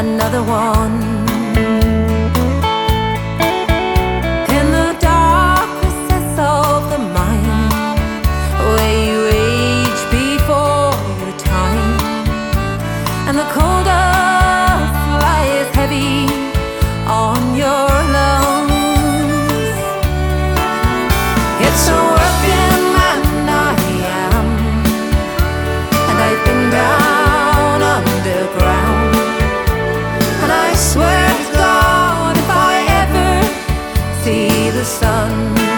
another one. See the sun.